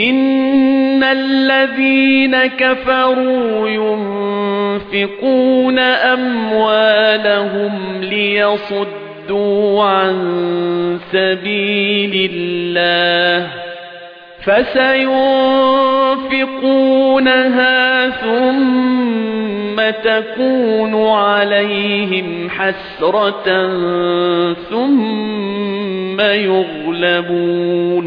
إِنَّ الَّذِينَ كَفَرُوا يُنفِقُونَ أَمْوَالَهُمْ لِيَصُدُّوا عَن سَبِيلِ اللَّهِ فَسَيُنفِقُونَهَا ثُمَّ تَكُونُ عَلَيْهِمْ حَسْرَةً ثُمَّ يُغْلَبُونَ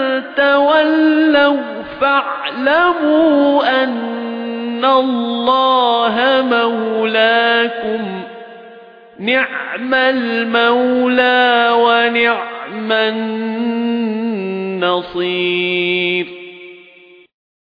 فَاعْلَمُوا أَنَّ اللَّهَ مَوْلَاكُمْ. نِعْمَ الْمَوْلَى وَنِعْمَ النَّصِيرُ.